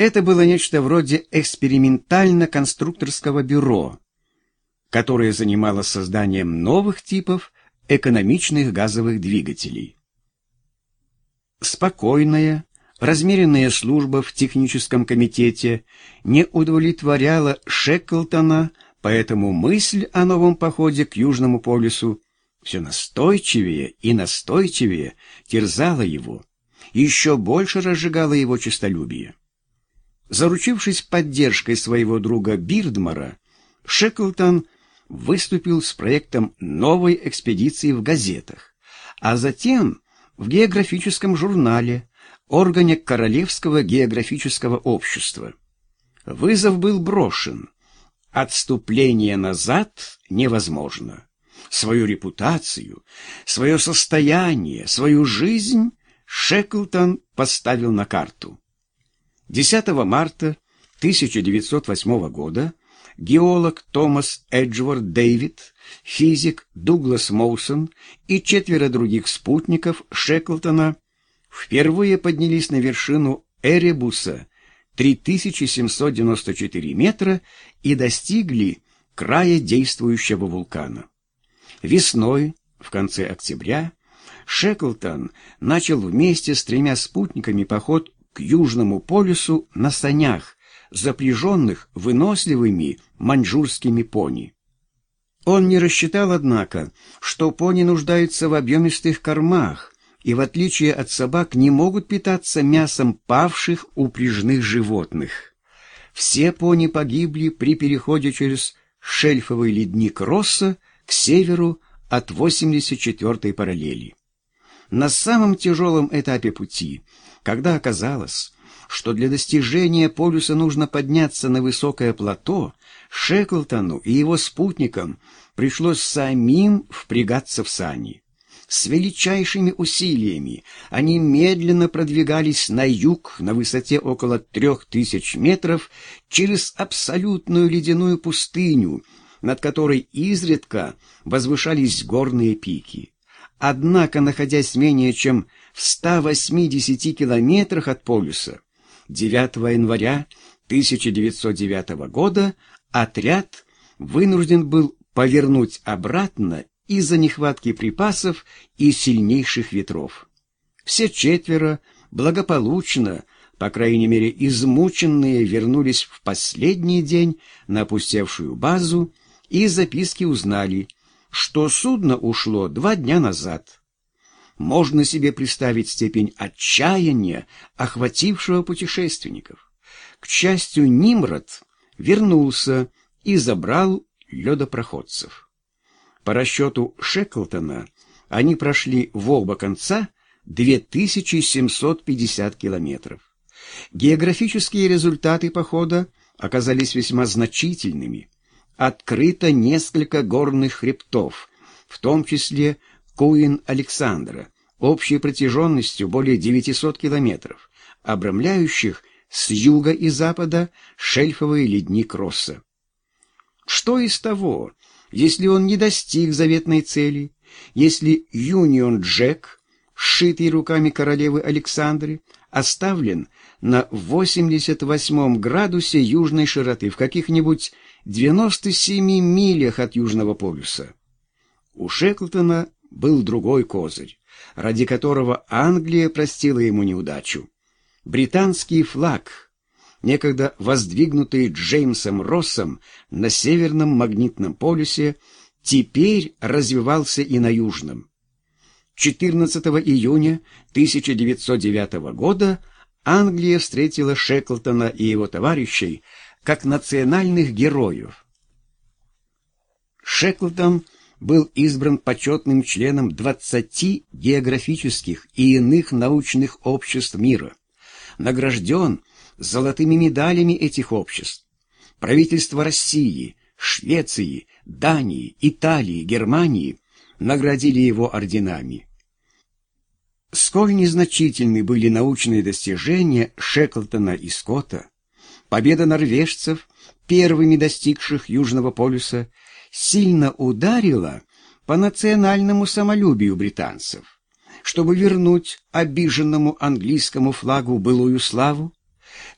Это было нечто вроде экспериментально-конструкторского бюро, которое занималось созданием новых типов экономичных газовых двигателей. Спокойная, размеренная служба в техническом комитете не удовлетворяла Шеклтона, поэтому мысль о новом походе к Южному полюсу все настойчивее и настойчивее терзала его, еще больше разжигала его честолюбие. Заручившись поддержкой своего друга Бирдмара, Шеклтон выступил с проектом новой экспедиции в газетах, а затем в географическом журнале, органе Королевского географического общества. Вызов был брошен. Отступление назад невозможно. Свою репутацию, свое состояние, свою жизнь Шеклтон поставил на карту. 10 марта 1908 года геолог Томас Эджворд Дэвид, физик Дуглас Моусон и четверо других спутников Шеклтона впервые поднялись на вершину Эребуса 3794 метра и достигли края действующего вулкана. Весной, в конце октября, Шеклтон начал вместе с тремя спутниками поход к Южному полюсу на санях, запряженных выносливыми маньчжурскими пони. Он не рассчитал, однако, что пони нуждаются в объемистых кормах и, в отличие от собак, не могут питаться мясом павших упряжных животных. Все пони погибли при переходе через шельфовый ледник Росса к северу от 84-й параллели. На самом тяжелом этапе пути, когда оказалось, что для достижения полюса нужно подняться на высокое плато, Шеклтону и его спутникам пришлось самим впрягаться в сани. С величайшими усилиями они медленно продвигались на юг на высоте около трех тысяч метров через абсолютную ледяную пустыню, над которой изредка возвышались горные пики. Однако, находясь менее чем в 180 километрах от полюса, 9 января 1909 года отряд вынужден был повернуть обратно из-за нехватки припасов и сильнейших ветров. Все четверо благополучно, по крайней мере измученные, вернулись в последний день на опустевшую базу и записки узнали, что судно ушло два дня назад. Можно себе представить степень отчаяния, охватившего путешественников. К счастью, Нимрод вернулся и забрал ледопроходцев. По расчету Шеклтона, они прошли в оба конца 2750 километров. Географические результаты похода оказались весьма значительными. Открыто несколько горных хребтов, в том числе Куин Александра, общей протяженностью более 900 километров, обрамляющих с юга и запада шельфовый ледник Росса. Что из того, если он не достиг заветной цели, если Юнион Джек, сшитый руками королевы Александры, оставлен на 88 градусе южной широты в каких-нибудь 97 милях от Южного полюса? У Шеклтона был другой козырь, ради которого Англия простила ему неудачу. Британский флаг, некогда воздвигнутый Джеймсом Россом на Северном магнитном полюсе, теперь развивался и на Южном. 14 июня 1909 года Англия встретила Шеклтона и его товарищей как национальных героев. Шеклтон – был избран почетным членом 20 географических и иных научных обществ мира, награжден золотыми медалями этих обществ. Правительства России, Швеции, Дании, Италии, Германии наградили его орденами. Сколь незначительны были научные достижения Шеклтона и Скотта, победа норвежцев, первыми достигших Южного полюса, сильно ударила по национальному самолюбию британцев. Чтобы вернуть обиженному английскому флагу былую славу,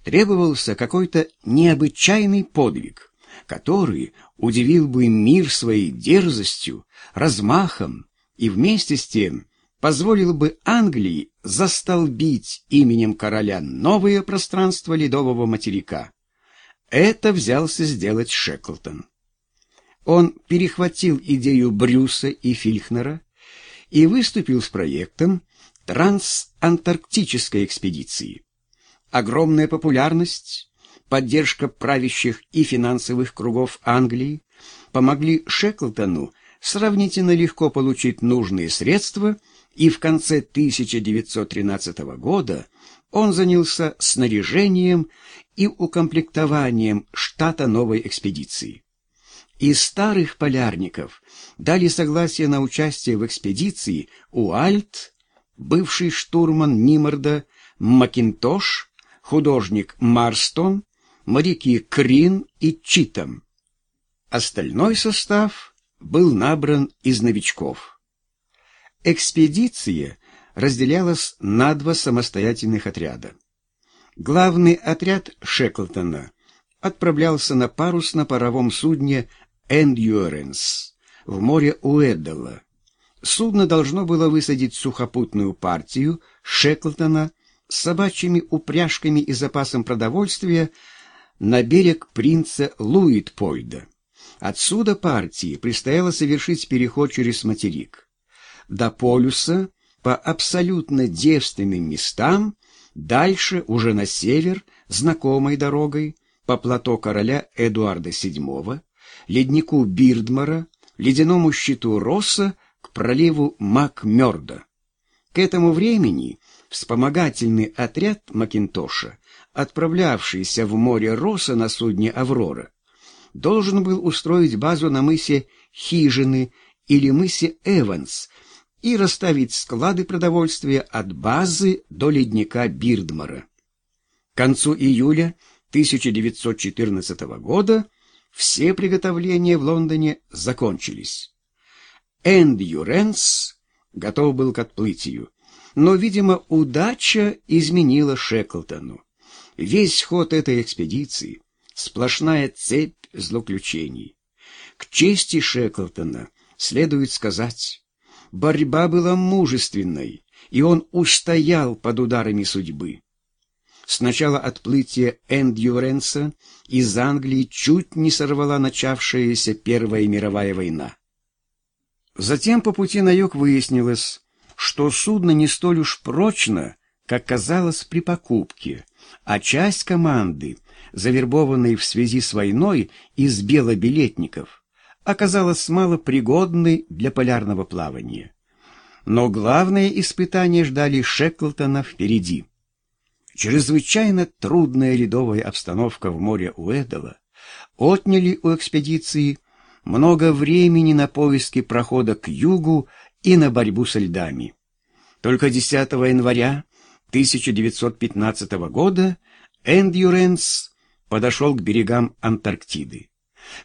требовался какой-то необычайный подвиг, который удивил бы мир своей дерзостью, размахом и вместе с тем позволил бы Англии застолбить именем короля новое пространство ледового материка. Это взялся сделать Шеклтон. Он перехватил идею Брюса и Фильхнера и выступил с проектом трансантарктической экспедиции. Огромная популярность, поддержка правящих и финансовых кругов Англии помогли Шеклтону сравнительно легко получить нужные средства, и в конце 1913 года он занялся снаряжением и укомплектованием штата новой экспедиции. Из старых полярников дали согласие на участие в экспедиции Уальт, бывший штурман Нимарда, Макинтош, художник Марстон, моряки Крин и Читом. Остальной состав был набран из новичков. Экспедиция разделялась на два самостоятельных отряда. Главный отряд Шеклтона отправлялся на парусно-паровом судне Эндюренс в море Уэддала. Судно должно было высадить сухопутную партию Шеклтона с собачьими упряжками и запасом продовольствия на берег принца Луитпойда. Отсюда партии предстояло совершить переход через материк. До полюса, по абсолютно девственным местам, дальше, уже на север, знакомой дорогой, по плато короля Эдуарда VII, леднику Бирдмара, ледяному щиту Росса к проливу Макмёрда. К этому времени вспомогательный отряд Макинтоша, отправлявшийся в море Росса на судне «Аврора», должен был устроить базу на мысе Хижины или мысе Эванс и расставить склады продовольствия от базы до ледника Бирдмара. К концу июля 1914 года все приготовления в Лондоне закончились. Эндюренс готов был к отплытию, но, видимо, удача изменила Шеклтону. Весь ход этой экспедиции — сплошная цепь злоключений. К чести Шеклтона следует сказать, борьба была мужественной, и он устоял под ударами судьбы. С начала отплытия Эндюренса из Англии чуть не сорвала начавшаяся Первая мировая война. Затем по пути на юг выяснилось, что судно не столь уж прочно, как казалось при покупке, а часть команды, завербованной в связи с войной из белобилетников, оказалась малопригодной для полярного плавания. Но главное испытание ждали Шеклтона впереди. Чрезвычайно трудная ледовая обстановка в море Уэдала отняли у экспедиции много времени на поиски прохода к югу и на борьбу со льдами. Только 10 января 1915 года Эндюренс подошел к берегам Антарктиды.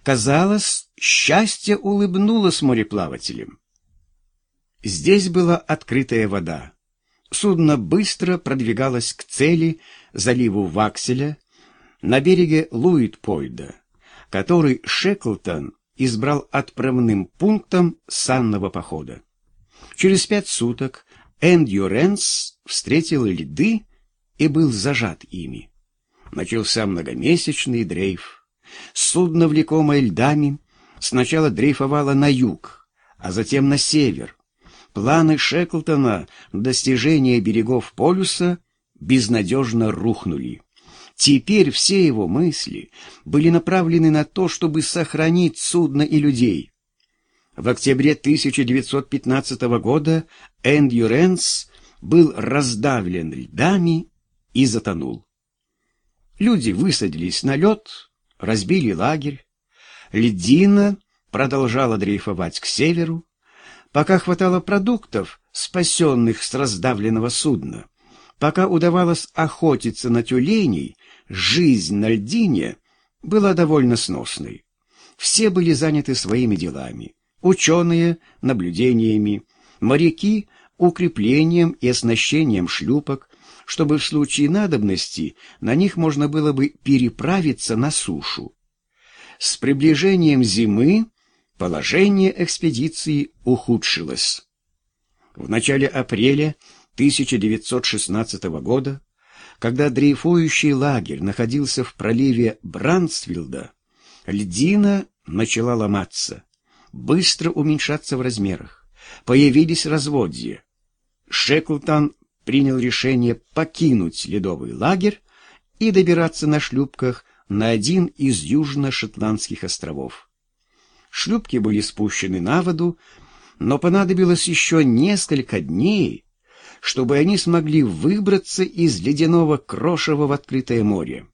Казалось, счастье улыбнулось мореплавателям. Здесь была открытая вода. Судно быстро продвигалось к цели, заливу Вакселя, на береге Луитпойда, который Шеклтон избрал отправным пунктом санного похода. Через пять суток Эндюренс встретил льды и был зажат ими. Начался многомесячный дрейф. Судно, влекомое льдами, сначала дрейфовало на юг, а затем на север, Планы Шеклтона на достижение берегов полюса безнадежно рухнули. Теперь все его мысли были направлены на то, чтобы сохранить судно и людей. В октябре 1915 года Эндюренс был раздавлен льдами и затонул. Люди высадились на лед, разбили лагерь. Льдина продолжала дрейфовать к северу, пока хватало продуктов, спасенных с раздавленного судна, пока удавалось охотиться на тюленей, жизнь на льдине была довольно сносной. Все были заняты своими делами. Ученые — наблюдениями, моряки — укреплением и оснащением шлюпок, чтобы в случае надобности на них можно было бы переправиться на сушу. С приближением зимы положение экспедиции ухудшилось. В начале апреля 1916 года, когда дрейфующий лагерь находился в проливе Брандсвилда, льдина начала ломаться, быстро уменьшаться в размерах. Появились разводья. Шеклтон принял решение покинуть ледовый лагерь и добираться на шлюпках на один из южно-шотландских островов. Шлюпки были спущены на воду, но понадобилось еще несколько дней, чтобы они смогли выбраться из ледяного крошева в открытое море.